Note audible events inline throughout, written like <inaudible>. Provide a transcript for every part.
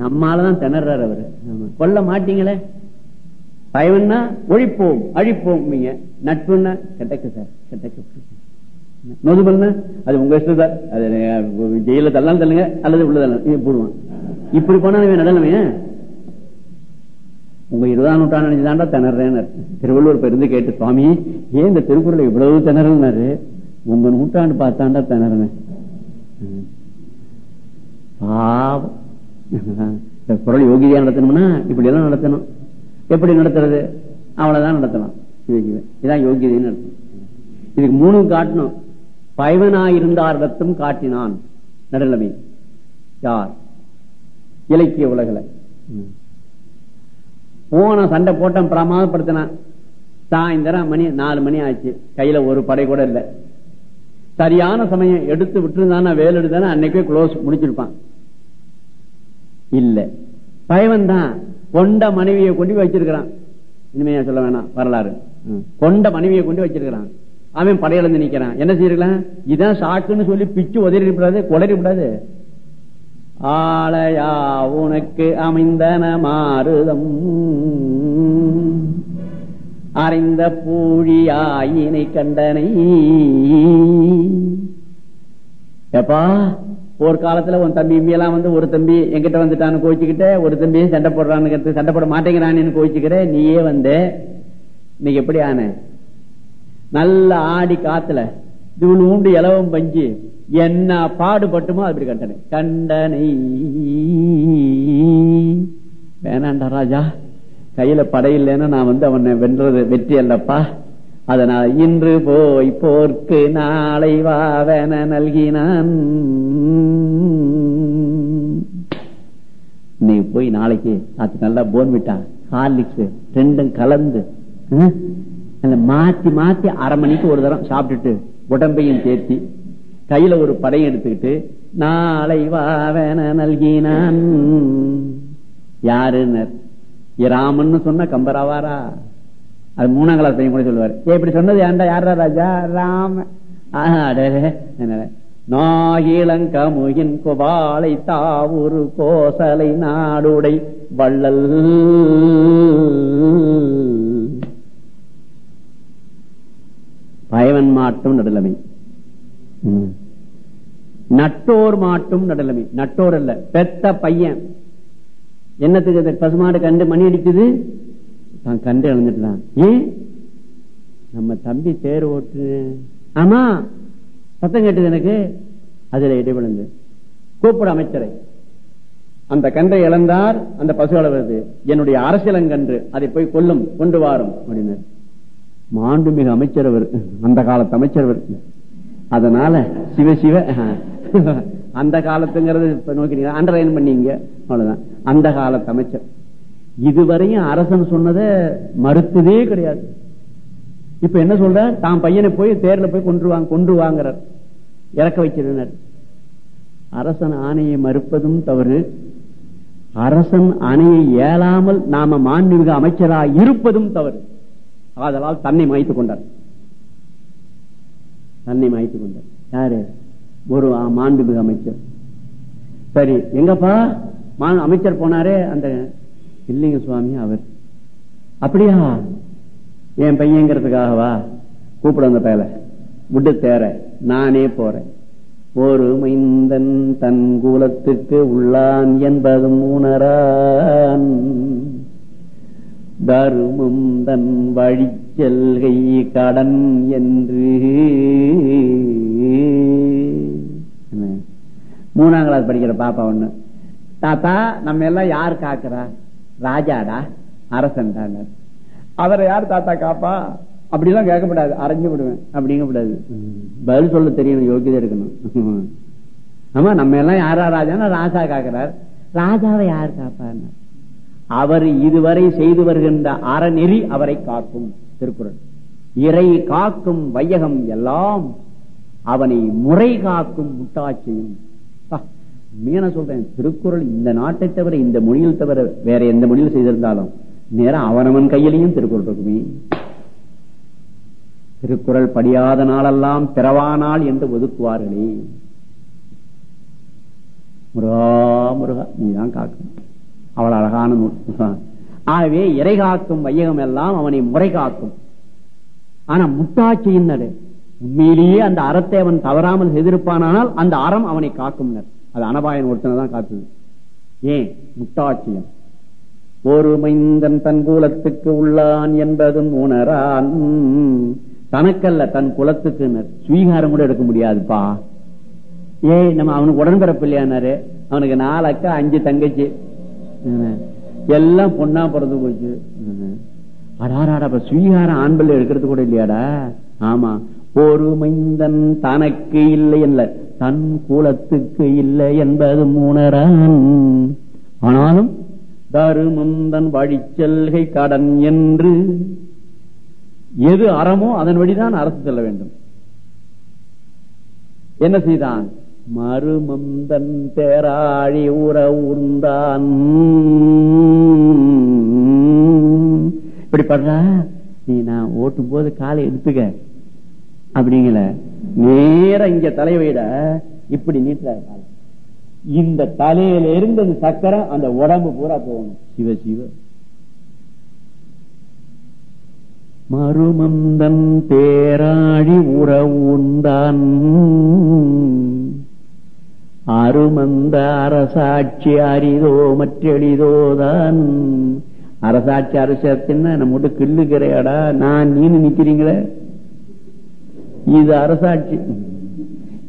நம்மாலதான் திணறாரு அவரு. கொல்ல மாட்டீங்களே? பயவன்னா ஒழிப்போம் அழிப்போம் நீங்க. நட்புன்னா கெட்டக்கு சார் கெட்டக்கு. நொதுபல்னா அது உங்க இஷ்டம் சார். அது ஜெயில தள்ளாலும் தள்ளுங்க அல்லது உள்ள தள்ளலாம் போடுவான் இப்படி போனா இவன் நடனமே உங்க இருபதாம் நூற்றாண்டு நினைச்சுதாண்டா திணறேன்னு திருவள்ளுவர் பிறந்து கேட்டு சுவாமி ஏன் இந்த திருக்குறளை இவ்வளவு திணறுனாரு உங்க நூற்றாண்டு பார்த்தாண்டா திணறேன் பாவம். குரல் யோகியா நடத்தணும்னா இப்படி எல்லாம் நடத்தணும். எப்படி நடத்துறது? அவ்வளவுதான் நடத்தலாம் இதான் யோகியதைன்னு நடத்தணும். இதுக்கு மூணும் காட்டணும். பயவனாயிருந்தாரிடத்தும் காட்டினான். நடுநிலைமை. யார்? இலக்கிய உலகில. போன சண்டை போட்டம் பிரமாதப்படுத்தினான். சாயந்தரம் மணி நாலு மணி ஆச்சு. கையில ஒரு படை கூட இல்லை. சரியான சமயம் எடுத்து விட்டுருந்தானா வேல் எடுத்தானே அன்னைக்கே க்ளோஸ் முடிச்சிருப்பான். இல்ல. பயவன் தான் கொண்ட மனைவியை கொண்டு வச்சிருக்கிறான். இனிமையா சொல்ல வேணாம் வரலாறு. கொண்ட மனைவியை கொண்டு வச்சிருக்கிறான். அவன் படையிழந்து நிக்கிறான். என்ன செய்யலாம் இதான் சாக்குன்னு சொல்லி பிச்சு உதறி விடாது குளறி விடாது ஆளையா உனக்கு அமைந்தன மாறுதம். அறிந்த பூழியாயினை கண்டனை. எப்பா ஒரு காலத்துல உன் தம்பி இம்பியெல்லாம் வந்து ஒரு தம்பி என்கிட்ட வந்துட்டான்னு கோச்சிக்கிட்ட ஒரு தம்பி சண்டை போடுறான்னு சண்டை போட மாட்டேங்கிறான்னு கோச்சிக்கிற நீயே வந்து இன்னைக்கு எப்படி ஆன? நல்ல ஆடி காத்துல இவள் ஊண்டு இலவம் பஞ்சு என்ன பாடுபட்டுமோ அப்படி கண்டனை. கண்டனை. வேணாண்டா ராஜா கையில படையில்லைன்னா நான் வந்து அவனை வென்றது வெற்றி அல்லப்பா. அதனால் இன்று போய் போர்க்கு நாளை வாவன நல்கினான். நீ போய் நாளைக்கு அது நல்லா போன் விட்டான். ஹார்லிக்ஸ் ரெண்டும் கலந்து மாத்தி மாத்தி அரை மணிக்கு ஒரு தரம் சாப்பிட்டுட்டு உடம்பையும் தேர்த்தி கையில ஒரு படையும் எடுத்துக்கிட்டு நாளை வாவன நல்கினான். யாருன்னு ராமன்னு சொன்ன கம்பராவாரா? அது மூணாம் கிளாஸ் பையன் கூட சொல்லுவார். இப்படி சொன்னது ஏண்டா யாரா ராஜா? ராம. ஆஹா, நாகிலங்கமுகின் குபாலை தாவூரு கோசலை நாடுடை வள்ளல். பயவன் மாட்டும் நடுலமை நட்டோர் மாட்டும் நடுலமை நட்டோர் அல்ல பெத்த பையன். என்னத்துக்கு பசுமாடு கண்டு மணி அடிக்குது? தான் கண்டு இழந்துட்டான் ஏன்? நம்ம தம்பி தேர் ஓட்டு. ஆமா சத்தம் கேட்டது எனக்கு. அதுல இடைவிழுந்து. கூப்பிட அமைச்சரை. அந்த கன்றை இழந்தார் அந்த பசு வருது என்னுடைய அரசியலங்கன்று அதை போய் கொல்லும் கொண்டு வாரும் அப்படின்னார். மாண்புமிகு அமைச்சர் அவர் அந்த காலத்து அமைச்சர் அவர் அதனால சிவ சிவ. அந்த காலத்துங்கிறது நோக்கி அண்டர்லைன் பண்ணீங்க. அவ்வளவுதான். அந்த காலத்து அமைச்சர். இதுவரையும் அரசன் சொன்னதை மறுத்ததே கிடையாது. இப்ப என்ன சொல்ற? தான் பையனை போய் தேர்ல போய் கொண்டு வாங்க கொண்டு வாங்குறார். இறக்க வைக்கிறனர். அரசன் ஆணையை மறுப்பதும் தவறு. அரசன் ஆணையை ஏலாமல் நாம மாண்புமிகு அமைச்சராக இருப்பதும் தவறு. ஆதலால் தன்னை மாய்த்துக் கொண்டார். தன்னை மாய்த்துக் கொண்டார். யாரு? ஒரு மாண்புமிகு அமைச்சர். சரி எங்கப்பா? மா- அமைச்சர் போனாரே அந்த இல்லைங்க சுவாமி அவர். அப்படியா? என் பையங்கிறதுக்காகவா? கூப்பிட அந்த பேல விட்டு தேர. நானே போறேன். ஒரு மைந்தன் தன் கூலத்துக்கு உள்ளான் என்பதும் உணரான். தருமம் தன் வழி செல்கை கடன் என்று. மூணாம் கிளாஸ் படிக்கிற பாப்பா ஒண்ணு. தாத்தா நம்ம எல்லாம் யார் காக்குறா? ராஜாடா அரசன்டா அவரை யார் தாத்தா காப்பா? அப்படிலாம் கேட்கக்கூடாது அரைஞ்சு விடுவேன். அப்படிங்கக்கூடாது பதில் சொல்ல தெரியணும் யோகியதை இருக்கணும் ஆமா நம்ம எல்லாம் யாரா ராஜானா ராஜா காக்கிறார். ராஜாவை யார் காப்பார் அவர் இதுவரை செய்து வருகின்ற அறநெறி அவரை காக்கும் திருக்குறள். இறை காக்கும் வையகம் எல்லாம் அவனை முறை காக்கும் முட்டாட்சியும். மீன சொல்றேன். திருக்குறள் இந்த நாட்டை தவிர இந்த மொழியில் தவிர வேற எந்த மொழியில் செய்திருந்தாலும் நேரம் அவனவன் கையிலையும் திருக்குறள் இருக்குமே. திருக்குறள் படியாத நாளெல்லாம் பிறவானால் என்று ஒதுக்குவார்களே. முருகா முருகா நீதான் காக்கும். அவள் அழகான நூல். ஆகவே இறை காக்கும் வையகம் எல்லாம் அவனை முறை காக்கும். ஆனா முட்டாட்சியின் உண்மையிலேயே அந்த அறத்தை அவன் தவறாமல் செய்திருப்பானால் அந்த அறம் அவனை காக்கும் அது அனபாயன் ஒருத்தனை தான் காத்துது ஏன்? முட்டாட்சியம். ஒரு மைந்தன் தன் குலத்துக்கு உள்ளான் என்பதும் உணரான். தனக்கல்ல தன் குலத்துக்கு சுவீகாரம் கூட எடுக்க முடியாதுப்பா. ஏய் நம்ம அவனுக்கு உடன்பிறப்பு இல்லையானாரு? அவனுக்கு நாலு அக்கா அஞ்சு தங்கச்சி. எல்லாம் பொண்ணா பிறந்து போச்சு. அடாராடா சுவீகாரம் ஆண்பிள்ளை எடுக்கிறது கூட இல்லையாடா? ஆமா. ஒரு மைந்தன் தனக்கு இல்லை அல்ல தன் குலத்துக்கு இல்லை என்பது உணரான் ஆனாலும் தருமந்தன் வழிச்செல்கை கடன் என்று எது அறமோ அதன் வழிதான் அரசு செல்ல வேண்டும். என்ன செய்தான்? மருமந்தன் தேராழி உற உந்தான் இப்படி படுற? நீ நான் ஓட்டும் போது காலை எடுத்துக்க. அப்படிங்கிற நேர இங்க தலைவையிட இப்படி நீட்டுறாரு இந்த தலையில இருந்தது சக்கரம் அந்த உடம்பு பூரா போகணும். சிவ சிவ. மறுமந்தன் பேராழி உறவுந்தான் அருமந்த அரசாட்சி அரிதோ மற்றெளிதோதான் அரசாட்சி அரசத்தின்னா நம்ம மட்டும் கிள்ளுக்கிறையாடா நான் நீனு நிக்கிறீங்களே? இது அரசாட்சி.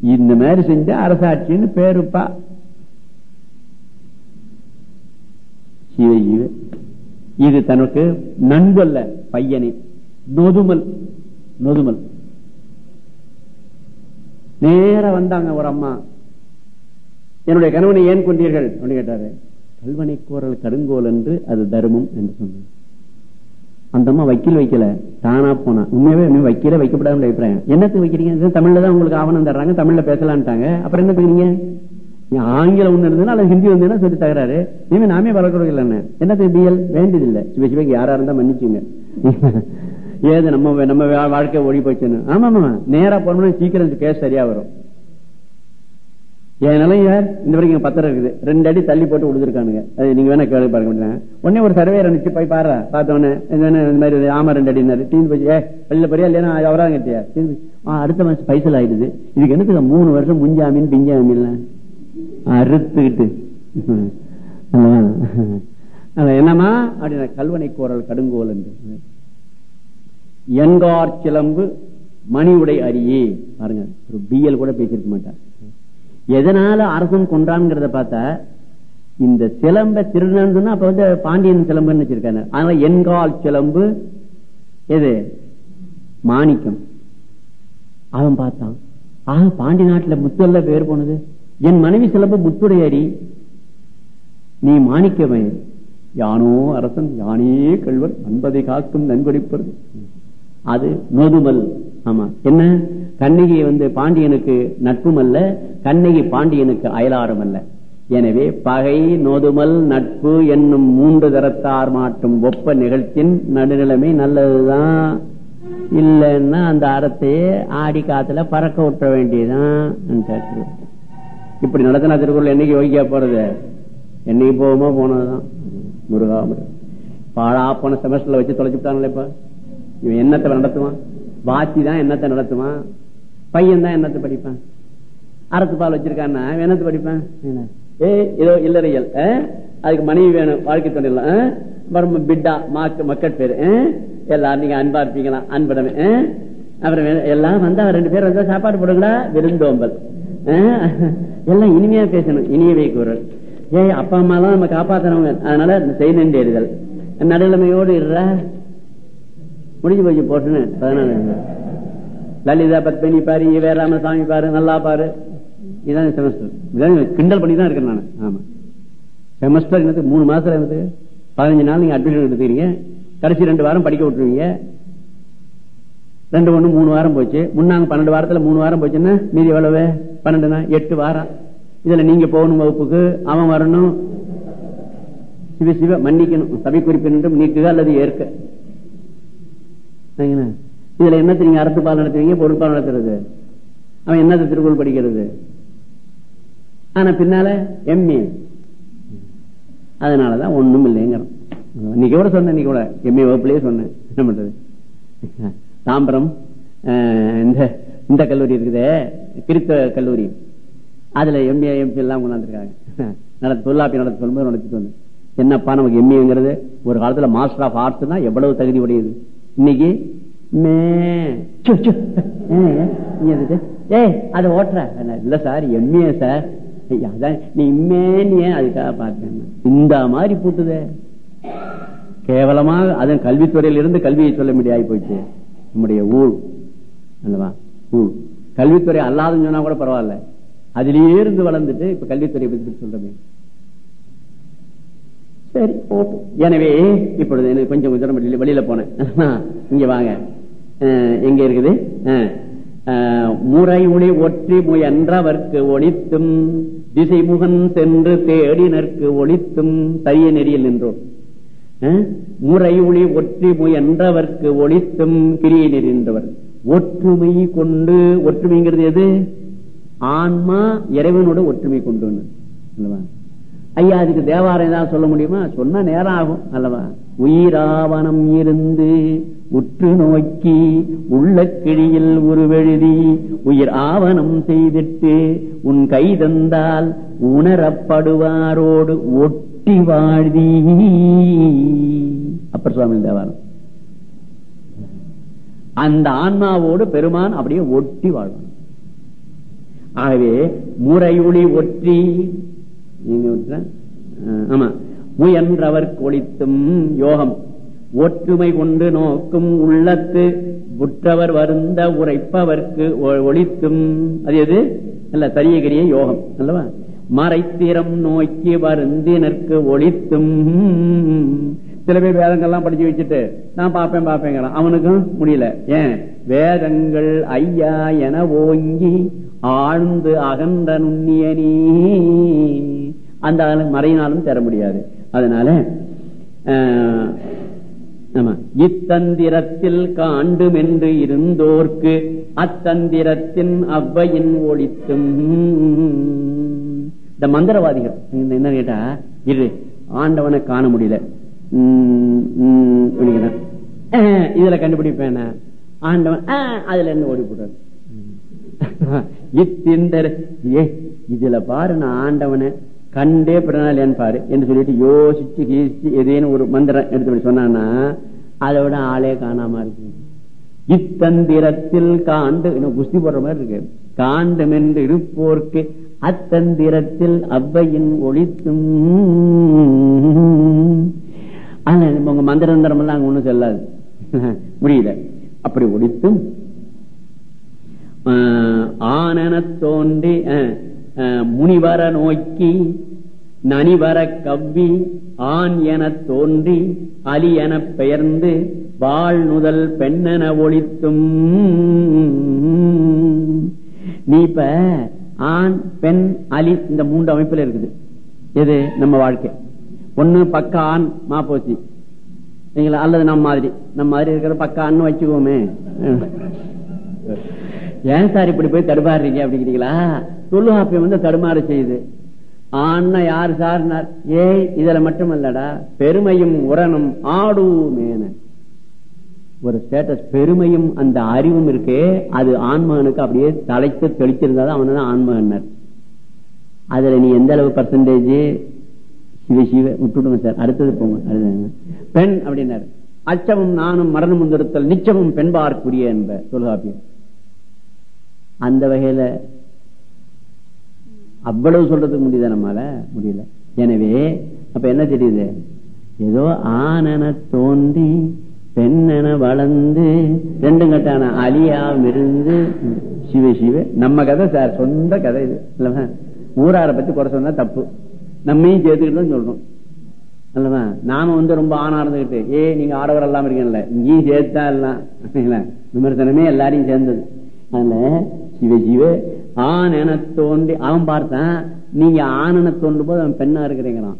இந்த மாதிரி செஞ்சா அரசாட்சின்னு பேருப்பா. இது தனக்கு நண்பல்ல பையனே. நொதுமல். நொதுமல். நேர வந்தாங்க ஒரு அம்மா. என்னுடைய கணவனை ஏன் கொண்டீர்கள்? அப்படின்னு கேட்டாரு. கல்வனை கோரல் கடுங்கோல் என்று அது தர்மம் என்று சொன்னார். அந்த அம்மா வக்கீல் வைக்கல. தானா போனா. உண்மையாவே வைக்கல வைக்கப்படாத அபிப்பிராயம். என்னத்துக்கு வைக்கிறீங்க? தமிழ்ல தான் உங்களுக்கு ஆவணம் தர்றாங்க. தமிழ்ல பேசலான்ட்டாங்க. அப்புறம் என்ன பண்ணீங்க ஆங்கிலம் ஒண்ணு இருந்ததுன்னா அல்லது ஹிந்தி வந்ததுன்னா சொல்லி தகராறு. இனிமே நாமே வளர்க்கறது இல்லைன்னு. என்னத்துக்கு பிஎல் வேண்டியதில்லை. சிவ சிவக்கு யாரா இருந்தா மன்னிச்சுங்க. ஏது நம்ம நம்ம வாழ்க்கை ஓடி போச்சுன்னு ஆமா ஆமா நேரா போனோம்னா சீக்கிரம் கேஸ் சரியா வரும். என் யார் இந்த வரைக்கும் பத்திரம் இருக்குது. ரெண்டு அடி தள்ளி போட்டு விடுதிருக்கானுங்க அது நீங்க வேணா கேள்வி பார்க்க முடியல உடனே ஒரு சர்வே அனுப்பிச்சு போய் பாரு பார்த்தவொடனே இந்த மாதிரி ஆமா ரெண்டு அடினாரு தீந்து போச்சு. ஏ வெளியில போறியா இல்லையா? அவரா கட்டியா? அடுத்த மாசம் பைசல் ஆயிடுது. இதுக்கு என்னத்துக்கு மூணு வருஷம் முஞ்சாமின் பிஞ்சாமின் அறுத்துக்கிட்டு. என்னமா அப்படின்னா கல்வனை கோரல் கடுங்கோல் என்று. என்கார் சிலம்பு மணி உடை அரியே. பாருங்க ஒரு பிஎல் கூட பேசிருக்க மாட்டார். எதனால அரசன் கொன்றான்ங்கிறத பார்த்தா இந்த சிலம்ப திருநந்துன்னா அப்ப வந்து பாண்டியன் சிலம்புன்னு வச்சிருக்காங்க. அதனால என்கால் சிலம்பு எது? மாணிக்கம். அவன் பார்த்தான். ஆக பாண்டி நாட்டுல முத்தல்ல பேர் போனது. என் மனைவி சிலம்பு முத்துடையடி. நீ மாணிக்கவன் யானோ அரசன் யானே கல்வன் அன்பதை காக்கும் நன்கொடிப்பது அது நோதுமல். ஆமா. என்ன? கண்ணகி வந்து பாண்டியனுக்கு நட்பும் அல்ல கண்ணகி பாண்டியனுக்கு அயலாரும் அல்ல எனவே பகை நொதுமல் நட்பு என்னும் மூன்று தரத்தார் மாட்டும் ஒப்ப நிகழ்ச்சியின் நடுநிலைமை நல்லதுதான். இல்லைன்னா அந்த அறத்தையே ஆடி காத்துல பறக்க விட்ட வேண்டியதுதான் இப்படி நடத்தின திருக்குறள் என்னைக்கு யோகிக்கா போறது? என்னைக்கு போகுமோ போனதுதான். முருகா முருகா. பாழா போன செமஸ்டர்ல வச்சு தொலைச்சுட்டாங்களே இப்ப. இவன் என்னத்தை நடத்துவான்? பாத்தி தான் என்னத்தை நடத்துவான்? பையன் தான் என்னத்தை படிப்பான்? அரசு பால் வச்சிருக்கான்னா என்னத்தை படிப்பான்? ஏ ஏதோ இல்லறையல் அதுக்கு மனைவி வேணும் வாழ்க்கை துணையில அப்புறம் பிட்டா மாக்கு மக்கள் பேரு எல்லாரும் நீங்க அன்பா இருப்பீங்களா? அன்படமே அப்புறம் எல்லாம் வந்தா ரெண்டு பேர் வந்தா சாப்பாடு போடுங்களா? விருந்தோம்பல் எல்லாம் இனிமையா பேசணும் இனியவை குரல் ஏ அப்பா அம்மா எல்லாம் நம்ம காப்பாத்தனவங்க அதனால செய்ய தேடுதல் நடுநிலைமையோடு இருற முடிஞ்சு போச்சு போட்டுன்னு பதினாலு லலிதா பத்மினி பாரு வே ராமசாமி பாரு நல்லா பாரு. இதான் செமஸ்டர் கிண்டல் பண்ணி தான் இருக்கேன் நான். ஆமா. செமஸ்டர் என்னது? மூணு மாசத்துல என்னது? பதினஞ்சு நாள் நீங்க அட்மிஷன் எடுத்துக்கிறீங்க கடைசி ரெண்டு வாரம் படிக்க விட்டுருவீங்க. ரெண்டு ஒண்ணு மூணு வாரம் போச்சு. முன்னாங்க பன்னெண்டு வாரத்துல மூணு வாரம் போச்சுன்னா மீதி எவ்வளவு? பன்னெண்டுனா எட்டு வாரம். இதுல நீங்க போகணும் வகுப்புக்கு. அவன் வரணும். சிவ சிவ மன்னிக்கணும். சபை குறிப்பினும் நீக்குக அல்லது ஏற்க. இதுல என்னத்தை நீங்க அரசு பால் நடத்துவீங்க பொருட்பால் நடத்துறது. அவன் என்னத்தை திருக்குறள் படிக்கிறது? ஆனா பின்னால எம்ஏ அதனாலதான் ஒண்ணும் இல்லைங்கிறோம் இன்னைக்கு கூட சொன்னேன் இன்னைக்கு கூட. எம்ஏ வகுப்புலயே சொன்னேன். என்ன பண்றது? தாம்பரம் இந்த இந்த கல்லூரி இருக்குது. கிறித்த கல்லூரி. அதுல எம்ஏ எம்பி எல்லாம் கொண்டாந்துருக்காங்க. நடத்த தொல்லாப்பி நடத்த சொல்லும்போது நடத்திட்டு வந்து என்னப்பா நமக்கு எம்ஏங்கிறது ஒரு காலத்துல மாஸ்டர் ஆஃப் ஆர்ட்ஸ்னா எவ்வளவு தகுதி உடையது? இன்னைக்கு மே. சு, சு. ஏங்க, ஏய் அதை ஓட்டுற. இல்ல சார். MA sir. ஐயா, அதான். நீ இம்மேன்னு ஏன் அதுக்காக பார்த்தேன்? இந்த மாதிரி பூட்டுதே. கேவலமாக அதன் கல்வித்துறையில இருந்து கல்வியை சொல்ல முடியாது போயிடுச்சு. நம்முடைய ஊர் அல்லவா? ஊர் கல்வித்துறை அல்லாதுன்னு சொன்னா கூட பரவாயில்ல. அதுலயே இருந்து வளர்ந்துட்டு இப்ப கல்வித்துறையை பத்தி சொல்றமே. சரி போட்டும் எனவே இப்பொழுது எனக்கு கொஞ்சம் தூரம் வெளியில வெளியில போனேன் இங்க வாங்க. எங்க இருக்குது? முறை ஒளி ஒற்றி முயன்றவர்க்கு ஒளித்தும் திசைமுகன் சென்று தேடினர்க்கு ஒளித்தும் தரிய நெறியில் நின்றோம். முறை ஒளி ஒற்றி முயன்றவர்க்கு ஒளித்தும் கிரியை நெறின்றவர் ஒற்றுமை கொண்டு ஒற்றுமைங்கிறது எது? ஆன்மா இறைவனோட ஒற்றுமை கொண்டு ஐயா அதுக்கு தேவாரம் ஏதாவது சொல்ல முடியுமா? சொன்னா நேரம் ஆகும் அல்லவா? உயிராவனம் இருந்து உற்று நோக்கி உள்ள கிழியில் உருவெழுதி உயிர் ஆவணம் செய்திட்டு உன் கை தந்தால் உணரப்படுவாரோடு ஒட்டி வாழ்தி. அப்பர் சுவாமி தேவாரம். அந்த ஆன்மாவோடு பெருமான் அப்படியே ஒட்டி வாழ்வான். ஆகவே முறையுளி ஒற்றி நீங்க ஆமா. முயன்றவர் கொளித்தும் யோகம். ஒற்றுமை கொண்டு நோக்கும் உள்ளத்து புற்றவர் வருந்த உரைப்பவர்க்கு ஒ- அது எது? அல்ல சரியகிரிய யோகம் அல்லவா? மறைத்திறம் நோக்கி வருந்தினருக்கு ஒளித்தும். சில பேர் வேதங்கள்லாம் படிச்சு வச்சுட்டு நான் பார்ப்பேன் பார்ப்பேங்கிறான். அவனுக்கும் முடியல. ஏன்? வேதங்கள் ஐயா என ஓங்கி ஆழ்ந்து அகன்ற நுண்ணியனி அந்த ஆளு மறையினாலும் தர முடியாது. அதனால ஆஹ், ஆமா. இத்தந்திரத்தில் காண்டும் என்று இருந்தோர்க்கு அத்தந்திரத்தின் அவ்வையின் ஒளித்தும். இந்த மந்திரவாதிகள் என்ன கேட்டா? இரு ஆண்டவனை காண முடியல. உம், உம், இதுல கண்டுபிடிப்பேன் ஆண்டவன் அதுல என்ன ஓடி போடுறாரு இத்திந்தர் ஏ இதுல பாரு நான் ஆண்டவனை கண்டே பிறனாலேன்னு பாரு என்று சொல்லிட்டு யோசிச்சு கீசிச்சு எதேன்னு ஒரு மந்திரம் எடுத்து சொன்னான்னா அதை விட ஆளே காணாம இருக்கு இத்தந்திரத்தில் காண்டு இன்னும் குஸ்தி போடுற மாதிரி இருக்கு காண்டும் என்று இருப்போர்க்கு அத்தந்திரத்தில் அவ்வையின் ஒளித்தும் உங்க மந்திரந்திரம் எல்லாம் அங்க ஒண்ணும் செல்லாது. <laughs> முடியல. அப்படி ஒடித்தும் ஆஹ், தோன்றி முனிவர நோக்கி நனிவர கவ்வி ஆண் என தோன்றி அலி என பெயர்ந்து வாழ் நுதல் பெண்ணென ஒழித்தும். நீ இப்ப ஆண் பெண் அலி இந்த மூன்று அமைப்புல இருக்குது. எது? நம்ம வாழ்க்கை. ஒண்ணு பக்கான் ஆண் மாப்போசி சரிங்களா? அல்லது நம்ம மாதிரி. நம்ம மாதிரி இருக்கிற பக்கான்னு வச்சுக்கோமே. ஏன் சார் இப்படி போய் தடுமாறுறீங்க அப்படிங்கிறீங்களா? தொல்லுகாப்பியம் வந்து தடுமாற செய்யுது. ஆனா யாரு சார்னார் ஏய் இதுல மட்டும் இல்லடா பெருமையும் உரணும் ஆடுமேன ஒரு ஸ்டேட்டஸ் பெருமையும் அந்த அறிவும் இருக்கே அது ஆன்மகனுக்கு அப்படியே தலைத்து தெளிச்சிருந்தாதான் அவன் தான் ஆன்மகன்னர் அதுல நீ எந்த அளவு பர்சன்டேஜ் சிவ சிவ விட்டுடுங்க சார். அடுத்தது போங்க. பெண் அப்படின்னாரு. அச்சமும் நானும் மரணம் முந்திருத்தல் நிச்சமும் பெண்பார்க்குரிய என்ப தொல்காப்பியம் அந்த வகையில அவ்வளவு சொல்றதுக்கு முடியுதா நம்மால? முடியல. எனவே அப்ப என்ன தெரியுது? ஏதோ ஆனன தோன்றி பெண்ணென வளர்ந்து ரெண்டும் கட்டான அழியாம இருந்து சிவ சிவ. நம்ம கதை சார் சொந்த கதை இது. ஊராரை பத்தி குறை சொன்னா தப்பு. நம்மையும் சேர்த்துக்கிட்டு தான் சொல்றோம். அல்லவா நாம வந்து ரொம்ப ஆணா இருந்துகிட்டு ஏ நீங்க ஆடவர் எல்லாம் இருக்கீங்கல்ல இங்கேயும் சேர்த்தா எல்லாம் விமர்சனமே எல்லாரையும் சேர்ந்தது. அதுல சிவ சிவ ஆண் என தோன்றி அவன் பார்த்தான் நீங்க ஆணனை தோன்றும் போது அவன் பெண்ணா இருக்கிறீங்கிறான்.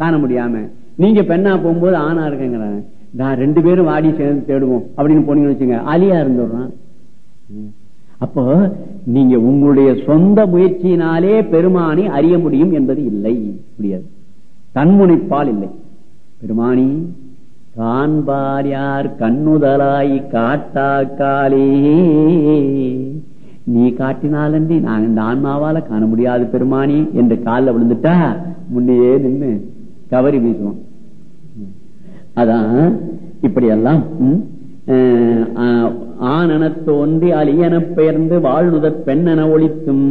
காண முடியாம. நீங்க பெண்ணா போகும்போது ஆணா இருக்கேங்கிறான். நான் ரெண்டு பேரும் வாடி சேர்ந்து தேடுவோம் அப்படின்னு போனீங்கன்னு வச்சுங்க அலியா இருந்துடுறான். அப்போ நீங்க உங்களுடைய சொந்த முயற்சியினாலே பெருமானி அறிய முடியும் என்பது இல்லை. முடியாது. தன்முனைப்பால் இல்லை. பெருமானி காண்பார் யார் கண்ணுதலாய் காட்டாக்காலே நீ காட்டினாலன்றி நான் இந்த ஆன்மாவால காண முடியாது பெருமானி என்று காலில் விழுந்துட்டா முன்னையே நின்று கவரி வீசுவோம் அதான் இப்படியெல்லாம் ஆனன தோன்றி அலியன பெயர்ந்து வாழ்நுதற் பெண்ணென ஒழித்தும்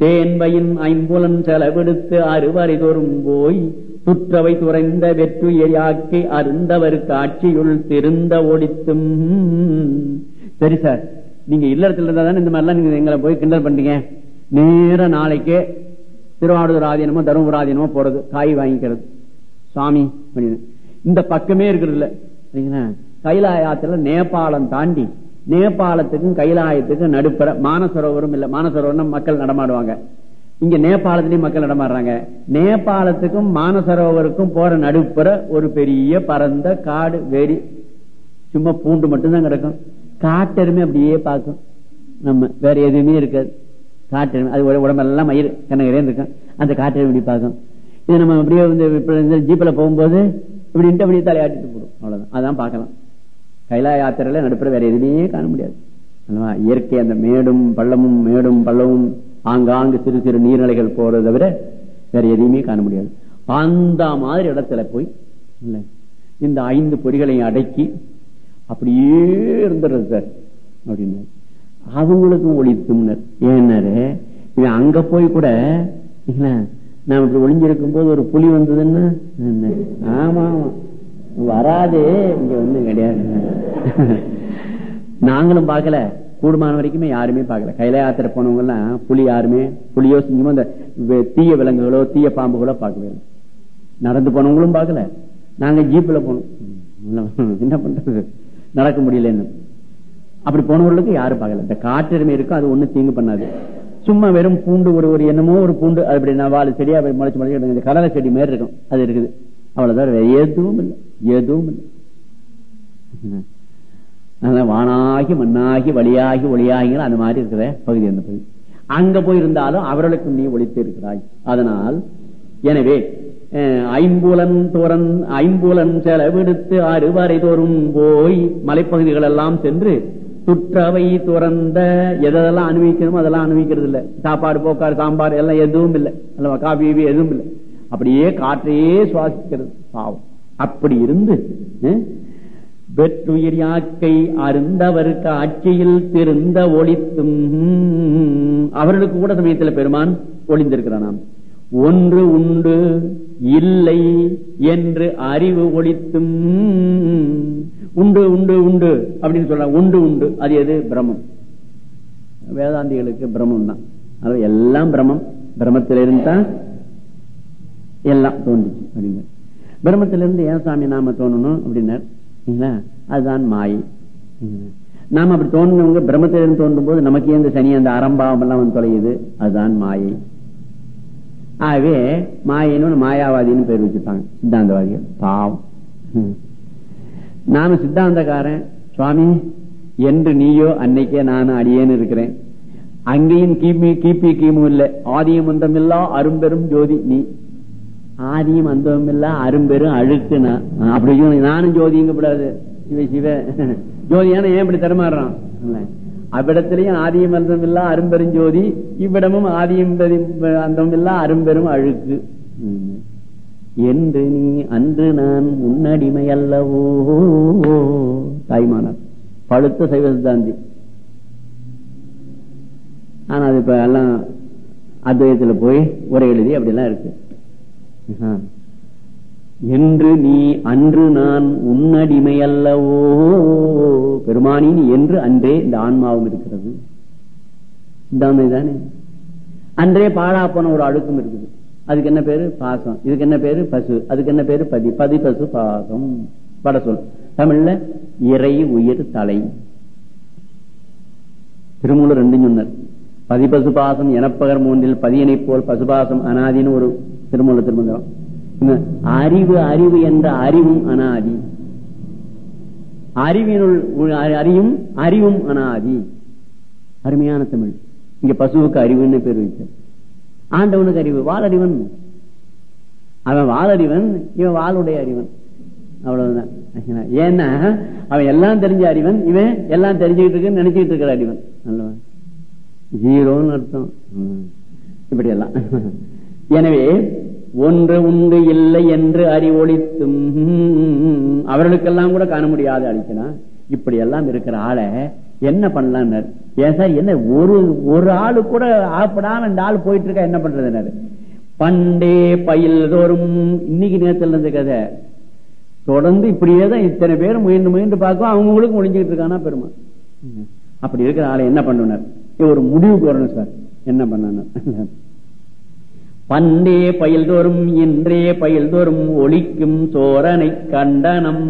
சேன்பையின் ஐம்புலன் செலவெடுத்து அறுவரை தோறும் போய் புற்றவை துறைந்த வெற்றுயாக்கி அருந்தவர் காட்சியுள் திருந்த ஒழித்தும் சரி சார் நீங்க இல்லறத்துல இருந்தா தானே இந்த மாதிரிலாம் நீங்க எங்களை போய் கிண்டல் பண்றீங்க? நேர நாளைக்கே திருவாரூர் ஆதீனமோ தருமபுர ஆதீனமோ போறது காய் வாங்கிக்கிறது. சுவாமி இந்த பக்கமே இருக்கிறது இல்ல. சரிங்களா கைலாயத்துல நேபாளம் தாண்டி நேபாளத்துக்கும் கைலாயத்துக்கும் நடுப்புற மானசரோவரும் இல்ல மானசரோவரம் மக்கள் நடமாடுவாங்க. இங்க நேபாளத்திலயும் மக்கள் நடமாடுறாங்க. நேபாளத்துக்கும் மானசரோவருக்கும் போற நடுப்புற ஒரு பெரிய பரந்த காடு வெறி சும்மா பூண்டு மட்டும்தான் கிடக்கும். காட்டெருமை அப்படியே பார்க்கும். நம்ம வேற எதுவுமே இருக்காது. காட்டெருமை அது உடம்பெல்லாம் மயிர் கண்ணகரே இருக்கும். அந்த காட்டெருமை இப்படி பார்க்கும். இது நம்ம அப்படியே வந்து ஜீப்ல போகும்போது இப்படின்ட்டு அப்படியே தலையாட்டிட்டு போடும். அவ்வளவுதான். அதான் பார்க்கலாம். கைலா யாத்திரையில நடுப்புற வேற எதுவுமே காண முடியாது. இயற்கை அந்த மேடும் பள்ளமும் மேடும் பள்ளமும் ஆங்காங்கு சிறு சிறு நீர்நிலைகள் போறதை தவிர வேற எதையுமே காண முடியாது. அந்த மாதிரி இடத்துல போய் இல்லை இந்த ஐந்து பொறிகளையும் அடக்கி அப்படியே இருந்துடுறது சார் அப்படின்னு. அவங்களுக்கும் ஒழித்தும்னர் ஏன்னாரு? இவன் அங்க போய் கூட நாம இப்படி ஒளிஞ்சிருக்கும் போது ஒரு புலி வந்ததுன்னா ஆமா ஆமா. வராது இங்க வந்து கிடையாது. நாங்களும் பாக்கல கூடுமான வரைக்குமே யாருமே பாக்கல கையில யாத்திரை போனவங்க எல்லாம் புலி யாருமே புலியோ சிங்கமோ அந்த தீய விலங்குகளோ தீய பாம்புகளோ பார்க்கவே இல்லை. நடந்து போனவங்களும் பாக்கல நாங்க ஜீப்ல போனோம். என்ன பண்றது? நடக்க முடியலன்னு. அப்படி போனவர்களுக்கு யாரும் பார்க்கல. இந்த காற்றெருமை இருக்கும் அது ஒண்ணு தீங்கு பண்ணாது. சும்மா வெறும் பூண்டு ஒரு ஒரு என்னமோ ஒரு பூண்டு அப்படி வாழை செடியா முளைச்சு முளைச்சு கடலை செடி மாதிரி இருக்கும். அது இருக்குது. அவ்வளவுதான் எதுவும் இல்லை எதுவும் இல்லை. வானாகி மண்ணாகி வழியாகி ஒளியாகிங்கிற அந்த மாதிரி இருக்கிற பகுதி அந்த பகுதி. அங்க போயிருந்தாலும் அவர்களுக்கு நீ ஒழித்து இருக்கிறாய். அதனால் எனவே ஐம்புலன் துறன் ஐம்புலன் செலவெடுத்து அறுவரை தோறும் போய் மலைப்பகுதிகள் எல்லாம் சென்று சுற்றவை துறந்த எதெல்லாம் அனுபவிக்கணுமோ அதெல்லாம் அனுபவிக்கிறது இல்ல சாப்பாடு போக்காடு சாம்பார் எல்லாம் எதுவும் இல்லை. அல்லவா காபி எதுவும் இல்லை. அப்படியே காற்றையே சுவாசிக்கிறது. பாவம். அப்படி இருந்து வெற்றுயிர் யாக்கை அருந்தவருக்கு ஆட்சியில் திருந்த ஒளித்தும் அவர்களுக்கு கூட சமயத்தில் பெருமான் ஒளிந்திருக்கிறான் ஒன்று உண்டு இல்லை என்று அறிவு ஒழித்தும் உண்டு உண்டு உண்டு அப்படின்னு சொல்ற உண்டு உண்டு. அது எது? பிரம்மம். வேதாந்திகளுக்கு பிரம்மம் தான் அது எல்லாம் பிரம்மம். பிரம்மத்திலிருந்து தான் எல்லாம் தோன்றுச்சு அப்படிங்க பிரம்மத்திலிருந்து ஏன் சாமி நாம தோணணும் அப்படின்னார். அதுதான் மாயை. நாம அப்படி தோணுனவங்க பிரம்மத்திலிருந்து தோன்றும் போது நமக்கு இந்த சனி அந்த அறம்பாவம் எல்லாம் வந்து தொலையுது? அதுதான் மாயை. ஆகவே மாயின்னு மாயாவாதின்னு பேர் வச்சுட்டாங்க சித்தாந்தவாதிகள். பாவம். நானும் சித்தாந்தக்காரன். சுவாமி என்று நீயோ அன்னைக்கே நானும் அடியேன்னு இருக்கிறேன். அங்கேயும் கிமி கிபி கிமு இல்ல. ஆதியும் அந்தம் இல்லா அரும்பெரும் ஜோதி நீ. ஆதியும் அந்தம் இல்ல அரும்பெரும் அழுக்குனா. அப்படி நானும் ஜோதிங்கப்படாது சிவ சிவ. ஜோதியான ஏன் இப்படி தருமாறுறான் அவ்விடத்திலையும் ஆதியம் அந்தம் இல்ல அரும்பெரும் ஜோதி. இவ்விடமும் ஆதியம் அந்தம் இல்ல அரும்பெரும் அழுக்கு. என்று நீ அன்று நான் முன்னடிமை அல்லவோ? தாய்மானார் பழுத்த சைவ சித்தாந்தி. ஆனா அது இப்ப எல்லாம் அத்வயத்துல போய் உரை எழுதி அப்படிலாம் இருக்கு. என்று நீ அன்று நான் உன்னடிமை அல்லவோ பெருமானின் என்று அன்றே இந்த ஆன்மாவும் இருக்கிறது. சித்தாந்தை தானே? அன்றே பாழா போன ஒரு அழுக்கும் இருக்குது. அதுக்கு என்ன பேரு? பாசம். இதுக்கு என்ன பேரு? பசு. அதுக்கு என்ன பேரு? பதி. பதி பசு பாசம். பட சொல். தமிழ்ல இறை உயிர் தலை. திருமூலர் ரெண்டு சொன்னார். பதி பசு பாசம் எனப்பகர் மூன்றில் பதியனை போல் பசுபாசம் அனாதின்னு ஒரு திருமூல திருமந்திரம். அறிவு அறிவு என்ற அறிவும் அனாதி. அறிவினுள் அறியும் அறிவும் அனாதி. அருமையான தமிழ். இங்க பசுவுக்கு அறிவுன்னு பேர் வச்சார் ஆண்டவனுக்கு அறிவு வாழறிவன் அவன் வாழறிவன் இவன் வாளுடைய அறிவன். அவ்வளவுதான். ஏன்னா அவன் எல்லாம் தெரிஞ்ச அறிவன் இவன் எல்லாம் தெரிஞ்சுக்கிட்டு இருக்கு நினைச்சுக்கிட்டு இருக்கிற அறிவன். நல்லவன். ஜீரோன்னு அர்த்தம். இப்படி எல்லாம் எனவே ஒன்று உண்டு இல்லை என்று அறிவொழித்தும் அவர்களுக்கெல்லாம் கூட காண முடியாது அழிக்கலாம் இப்படி எல்லாம் இருக்கிற ஆளை என்ன பண்ணலாம் ஏன் சார் என்ன ஒரு ஒரு ஆளு கூட ஆப்படாம இந்த ஆள் போயிட்டு இருக்கா என்ன பண்றது பண்டே பயில் தோறும் இன்னைக்கு நேரத்தில் இருந்த கதை. தொடர்ந்து இப்படியே தான் இத்தனை பேர் முயன்று முயன்று பார்க்கும் அவங்களுக்கு முடிஞ்சுக்கிட்டு இருக்கானா பெருமா? அப்படி இருக்கிற ஆளை என்ன பண்ணுனார்? ஒரு முடிவுக்கு வரணும் சார். என்ன பண்ணணும்? பண்டே பயில் தோறும் இன்றே பயில் தோறும் ஒழிக்கும் தோரணை கண்டனம்.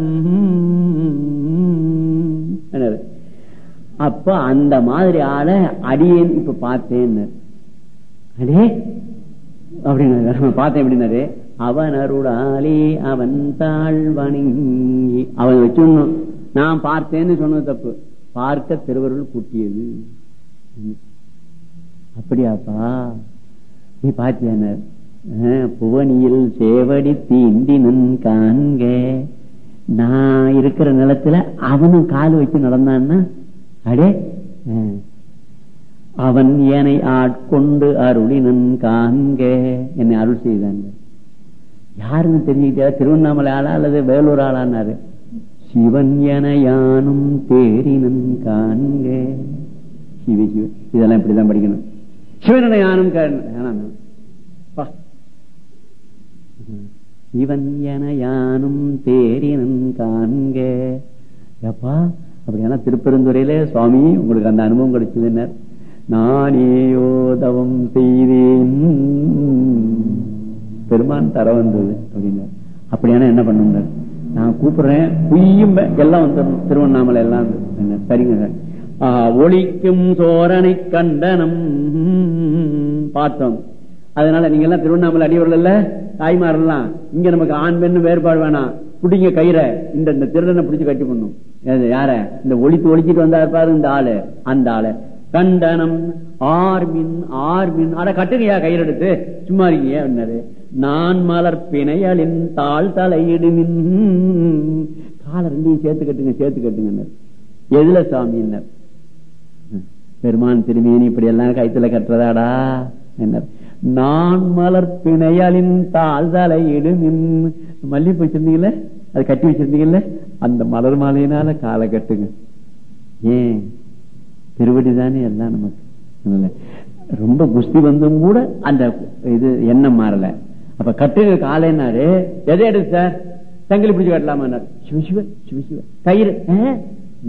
அப்ப அந்த மாதிரி ஆள அடியேன் இப்ப பார்த்தேன் அடே! அப்படின்னு பார்த்தேன் எப்படின்னாரு அவன் அருளாலே அவன் தாழ் வணங்கி அவன் வச்சுடணும் நான் பார்த்தேன்னு சொன்னது தப்பு. பார்க்க திருவருள் கூட்டியது. அப்படியாப்பா? நீ பாத்தியானர் புவனியில் சேவடி தீண்டினன் காண்க. நான் இருக்கிற நிலத்துல அவனும் கால் வச்சு நடந்தான்னா? அடே அவன் என்னை ஆட்கொண்டு அருளினன் காண்க. என்னை அருள் செய்தாங்க. யாருன்னு தெரிஞ்சுக்கிட்டா திருவண்ணாமலை ஆளா அல்லது வேலூர் ஆளானாரு? சிவன் என யானும் தேரினன் காண்க. சிவ சிவ. இதெல்லாம் இப்படிதான் படிக்கணும். சிவன் யானும் சிவன் என யானும் தேரினும் காண்க. எப்பா அப்படியானா திருப்பெருந்துறையில சுவாமி உங்களுக்கு அந்த அனுபவம் கிடைச்சது நானேயோ தவம் செய்தேன். பெருமான் தர வந்தது அப்படின்னு அப்படியான என்ன பண்ணுங்க நான் கூப்பிடுறேன் குய்யும் எல்லாம் வந்துடும் திருவண்ணாமலை எல்லாம் சரிங்க ஒளிக்கும் சோரனை கண்டனம். பார்த்தோம். அதனால நீங்க எல்லாம் திருவண்ணாமலை அடிவர்கள் தாய்மாரெல்லாம் இங்க நமக்கு ஆண் பெண் வேறுபாடு வேணாம். பிடிங்க கயிறை இந்த இந்த திருடனை பிடிச்சு கட்டி பண்ணும் யார? இந்த ஒழித்து ஒழிச்சிட்டு வந்தா இருப்பாரு இந்த ஆளு. அந்த ஆளு. கண்டனம் ஆர்மின் ஆர்மின். அட கட்டுங்கயா கயிறு எடுத்து. சும்மா இருக்கீங்க அப்படின்னாரு நான் மலர் பிணையலின் தாழ் தலையிடுமின் காலை ரெண்டையும் சேர்த்து கட்டுங்க சேர்த்து கட்டுங்க எதுல சாமியினர் பெருமான் திருமீன் இப்படி எல்லாம் கைத்துல கட்டுறதாடா என்ன நான் மலர் பிணையலின் தாழ் தலையிடுமின் மல்லிப்பூ வச்சிருந்தீங்கல்ல? அது கட்டி வச்சிருந்தீங்கல்ல? அந்த மலர் மாலையினால காலை கட்டுங்க. ஏன்? திருவடி தானே எல்லாம் நமக்கு. ரொம்ப குஸ்தி வந்தும் கூட அந்த இது எண்ணம் மாறல. அப்ப கட்டுங்க காலைனாரு எதை எடுத்து சார்? தங்கிலி பிடிச்சு கட்டலாமா சிவசிவ சிவசிவ கயிறு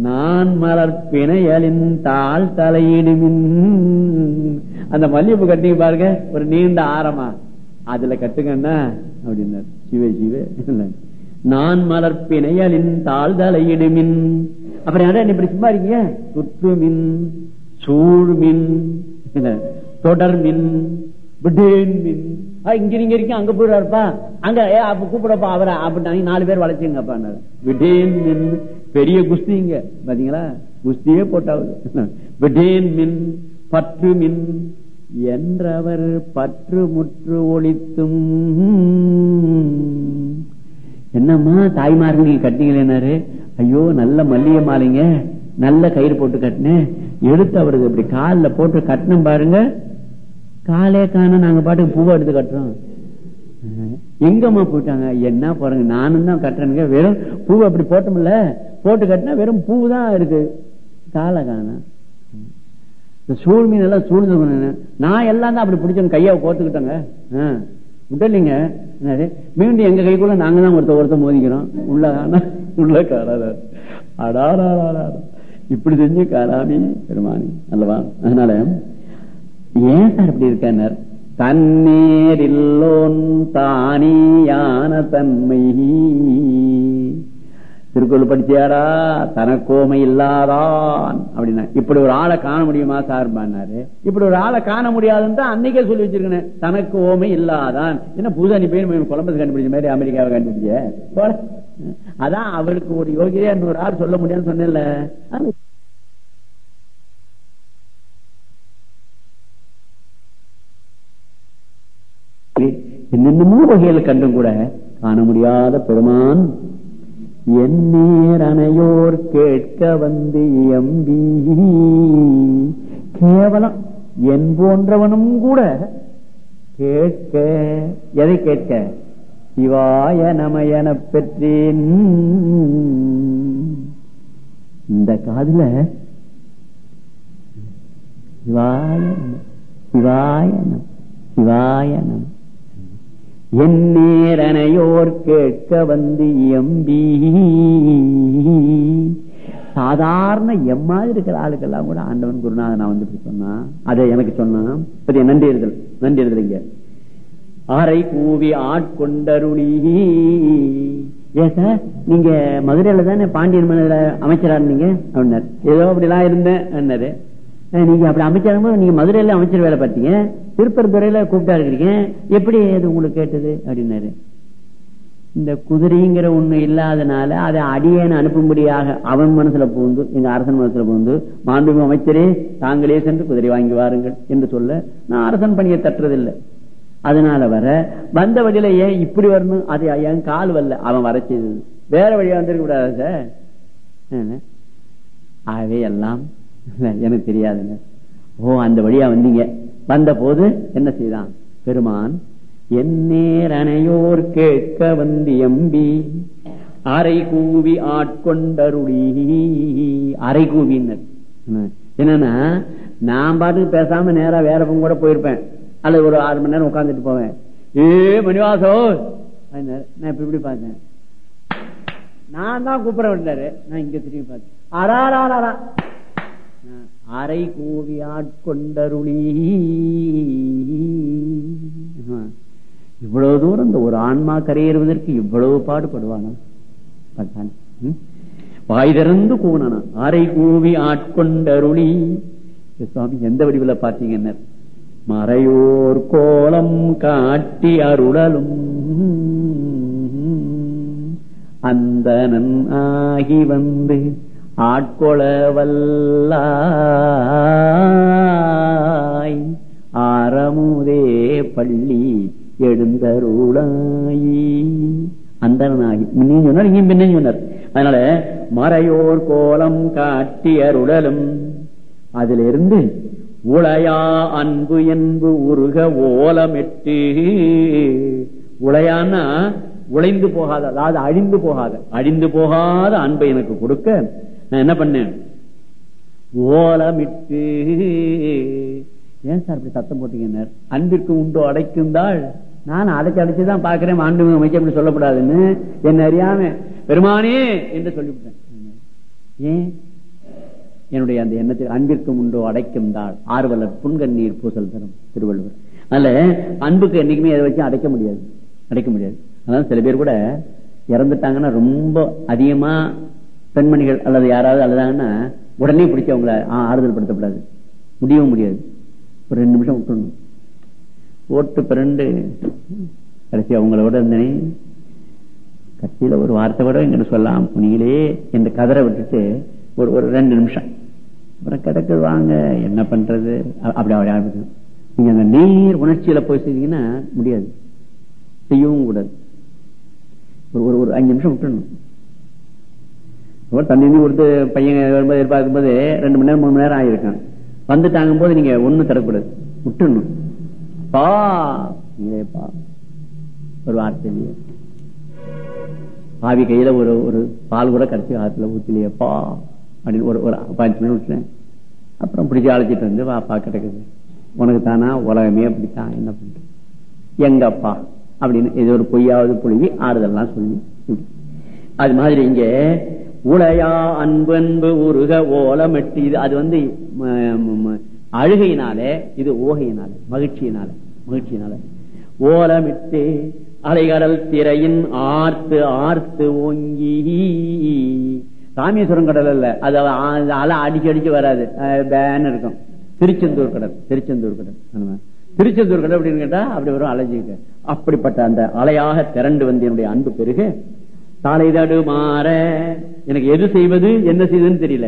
நான் மலர் பிணையலின் தாழ் தலையிடுமின். அந்த மல்லிகைப்பூ கட்டிங்க பாருங்க ஒரு நீண்ட ஆரமா. அதுல கட்டுங்கன்னா அப்படின்னாரு. சிவ சிவ. நான் மலர் பிணையலின் தாழ் தலையிடுமின். அப்புறம் என்ன இப்படி சும்மா இருக்கீங்க? சுற்றுமின் சூழ்மின் தொடர்மின் விடேன் மின் இங்க நீங்க இருக்கீங்க அங்க போயிடுறாருப்பா அங்க அப்ப கூப்பிடப்பா அவரை. அப்படின்னாங்க நாலு பேர் வளர்ச்சிங்கப்பா விடேன் பெரிய குஸ்தி இங்க பாத்தீங்களா? குஸ்தியே போட்டாவது. விடேன் மின் பற்று மின் என்றவர் பற்று முற்று ஒழித்தும். என்னம்மா தாய்மார்கள் கட்டிங்களேனாரு ஐயோ நல்ல மல்லிகை மாலைங்க. நல்ல கயிறு போட்டு கட்டினேன். எடுத்து அவருக்கு இப்படி காலில் போட்டு கட்டணும் பாருங்க. காலே காண நாங்க பாட்டுக்கு பூவை எடுத்து கட்டுறோம். எங்கம்மா போயிட்டாங்க? என்ன பாருங்க நானும் தான் கட்டுறேனுங்க. வெறும் பூ அப்படி போட்டோம்ல. போட்டு கட்டினா வெறும் பூ தான் இருக்கு. காலை காண இந்த சூழ் மீன் எல்லாம் சூழ்ந்து நான் எல்லாம் தான் அப்படி பிடிச்சோம் கையை கோத்துக்கிட்டோங்க விடலைங்க மீண்டும் எங்க கைக்குள்ள நாங்க தான் ஒருத்த ஒருத்த மோதிக்கிறோம். உள்ள காணா உள்ள காணாத. அடாடா இப்படி செஞ்சு காலாமி பெருமானி. அல்லவா? அதனால ஏன் சார் இப்படி இருக்கார்? தன்னேரில்லோன் தானியான தன்மை. திருக்குறள் படிச்சியாடா தனக்கோமை இல்லாதான். அப்படின்னா இப்படி ஒரு ஆளை காண முடியுமா சார் இப்படி ஒரு ஆளை காண முடியாதுன்னு அன்னைக்கே சொல்லி வச்சிருக்கேன். தனக்கு ஓமை இல்லாதான். என்ன புது அனுப்பி குழம்பு கண்டுபிடிச்ச மாதிரி அமெரிக்காவை கண்டுபிடிச்ச அதான் அவருக்கு ஒரு யோகியா இன்னொரு ஆள் சொல்ல முடியாதுன்னு சொன்னேன்ல. என்னமோ வகையில் கண்டும் கூட காண முடியாத பெருமான். என் நேரணையோர் கேட்க வந்து எம்பி. கேவலம் என் போன்றவனும் கூட கேட்க எதை கேட்க? சிவாய நமயன பெற்றேன். இந்த காதுல சிவாய சிவாயனம் சிவாய சிவாய நம. என் நேரனையோர் கேட்க வந்து எம்பி. சாதாரண எம்மாதிரி இருக்கிற ஆளுக்கெல்லாம் கூட ஆண்டவன் குருநாதன் நான் வந்து சொன்னான் சொன்னா. அதை எனக்கு சொன்னான் பெரிய நன்றி எழுதல் நன்றி எழுதலைங்க. அரை கூவி ஆட்கொண்டருளி. ஏன் சார்? நீங்க மதுரையில தானே பாண்டியன் மதுரை அமைச்சரா இருந்தீங்க அப்படின்னாரு. ஏதோ அப்படிலாம் இருந்தேன் அண்ணாரு நீங்க அப்படி அமைச்சர் நீங்க மதுரையில அமைச்சர் வேலை பார்த்தீங்க திருப்பரந்துறையில கூப்பிட்டா இருக்கிறீங்க எப்படி அது உங்களுக்கு கேட்டது? அப்படின்னாரு. இந்த குதிரைங்கிற ஒண்ணு இல்லாதனால அதை அடியேன்னு அனுப்பும்படியாக அவன் மனசுல புகுந்து எங்க அரசன் மனசுல புகுந்து மாண்பு அமைச்சரே தாங்களே சென்று குதிரை வாங்கி வாருங்கள் என்று சொல்ல நான் அரசன் பணியை தட்டுறதில்லை. அதனால வர வந்த வழியில ஏன் இப்படி வரணும்? அது என் கால் வரல? அவன் வர செய்தது. வேற வழியா வந்திருக்க கூடாது சார்? ஆகவே எல்லாம் எனக்கு தெரியாதுங்க. ஓ அந்த வழியா வந்தீங்க. வந்த போது என்ன செய்தான்? பெருமான் எந்நேரணையோர் கேட்க வந்து எம்பி அரை கூவி ஆட்கொண்டருளி. அரை கூவினர். என்னன்னா நான் பாட்டுக்கு பேசாம நேரா வேற பக்கம் கூட போயிருப்பேன். அல்லது ஒரு ஆறு மணி நேரம் உட்காந்துட்டு போவேன். ஏ மணிவாசோ! நான் இப்ப இப்படி பார்த்தேன். நான் தான் கூப்பிட வேண்டாரு நான் இங்க திரும்பி பார்த்தேன். அடாரா அரை கூவி ஆட்கொண்டருளி. இவ்வளவு தூரம் இந்த ஒரு ஆன்மா கரையேறுவதற்கு இவ்வளவு பாடுபடுவானா? வாய் திறந்து கூணனா அரை கூவி ஆட்கொண்டருளி. சுவாமி எந்த வடிவில் பார்த்தீங்கன்னா மறையோர் கோலம் காட்டி அருளலும். அந்தனன் ஆகி வந்து ஆட்கொள வல்லாய் ஆரமுதே பள்ளி எழுந்தருளாயி. அந்தனாகி முன்னையும் சொன்னார் இங்கேயும் பின்னையும் சொன்னார். அதனால மறையோர் கோலம் காட்டியருடலும் அதுல இருந்து உளையா அன்பு என்பு உருக ஓலமிட்டு உளையான்னா உழைந்து போகாத அதாவது அழிந்து போகாத அழிந்து போகாத அன்பை எனக்கு கொடுக்க நான் என்ன பண்ணேன்? ஓலமிட்டு. ஏன் சார் இப்படி சத்தம் போட்டீங்க அன்பிற்கு உண்டோ அடைக்குந்தாள் நான் அடைச்சு அடைச்சுதான் பாக்குறேன் ஆண்டு அமைச்சர் அப்படி சொல்லப்படாதுன்னு என்ன அறியாம பெருமானே என்று சொல்லிவிட்டேன் ஏன்? என்னுடைய அந்த எண்ணத்தில் அன்பிற்கும் உண்டோ அடைக்கும் தாள். ஆர்வலர் புன்கண்ணீர் பூசல் தரும் திருவள்ளுவர். அதனால அன்புக்கு என்னைக்குமே அதை வச்சு அடைக்க முடியாது. அடைக்க முடியாது. அதான் சில பேர் கூட இறந்துட்டாங்கன்னா ரொம்ப அதிகமா பெண்மணிகள் அல்லது யாராவது அழுதாங்கன்னா உடனே பிடிச்சி அவங்கள ஆறுதல் படுத்தப்படாது. முடியவும் முடியாது. ஒரு ரெண்டு நிமிஷம் விட்டுணும் ஓட்டு பிறண்டு கடைசி அவங்களோட இருந்தனே கட்சியில ஒரு வார்த்தை கூட எங்கிட்ட சொல்லலாம் புனியிலே என்று கதரை விட்டுட்டு ஒரு ஒரு ரெண்டு நிமிஷம். அப்புறம் கிடக்கு வாங்க என்ன பண்றது? அப்படி அப்படி ஆரம்பிச்சு நீங்க அந்த நீர் உணர்ச்சியில போய் செய்தீங்கன்னா முடியாது. செய்யவும் கூடாது. ஒரு ஒரு ஒரு அஞ்சு நிமிஷம் விட்டுணும் தண்ணி கொடுத்து பையன் வரும்போது எதிர்பார்க்கும் போது ரெண்டு மணி நேரம் மூணு மணி நேரம் ஆயிருக்கான் வந்துட்டாங்கும் போது நீங்க ஒண்ணும் தரக்கூடாது. விட்டுணும் பா ஒரு வார்த்தை பாவி கையில ஒரு ஒரு பால் கூட கடைசி ஆத்துல ஊத்திலையப்பா அப்படின்னு ஒரு ஒரு பதினஞ்சு மணி விட்டுறேன். அப்புறம் பிடிச்சி அழைச்சிட்டு வந்து வாப்பா கிடக்குது. உனக்கு தானா? உலகமே அப்படித்தான். என்ன பண்ற எங்கப்பா? அப்படின்னு இது ஒரு பொய்யாவது புழுவி ஆறுதல்லாம் சொல்லி அது மாதிரி இங்க உளையா அன்பன்பு உருக ஓலமெட்டு இது அது வந்து அழுகையினாலே இது ஓகையினாலே மகிழ்ச்சியினால மகிழ்ச்சியினால. ஓலமிட்டு அலைகடல் திரையின் ஆர்த்து ஆர்த்து ஓங்கி ராமேஸ்வரம் கடல் அல்ல அது அலை அடிச்சு அடிச்சு வராது. பேன் இருக்கும். திருச்செந்தூர் கடல் திருச்செந்தூர் கடல். திருச்செந்தூர் கடல் அப்படின்னு கேட்டா அப்படி வரும் அலைஞ்சிக்க அப்படிப்பட்ட அந்த அலையாக திரண்டு வந்து என்னுடைய அன்பு பெருகு தலை தடுமாற எனக்கு எது செய்வது என்ன செய்வதுன்னு தெரியல.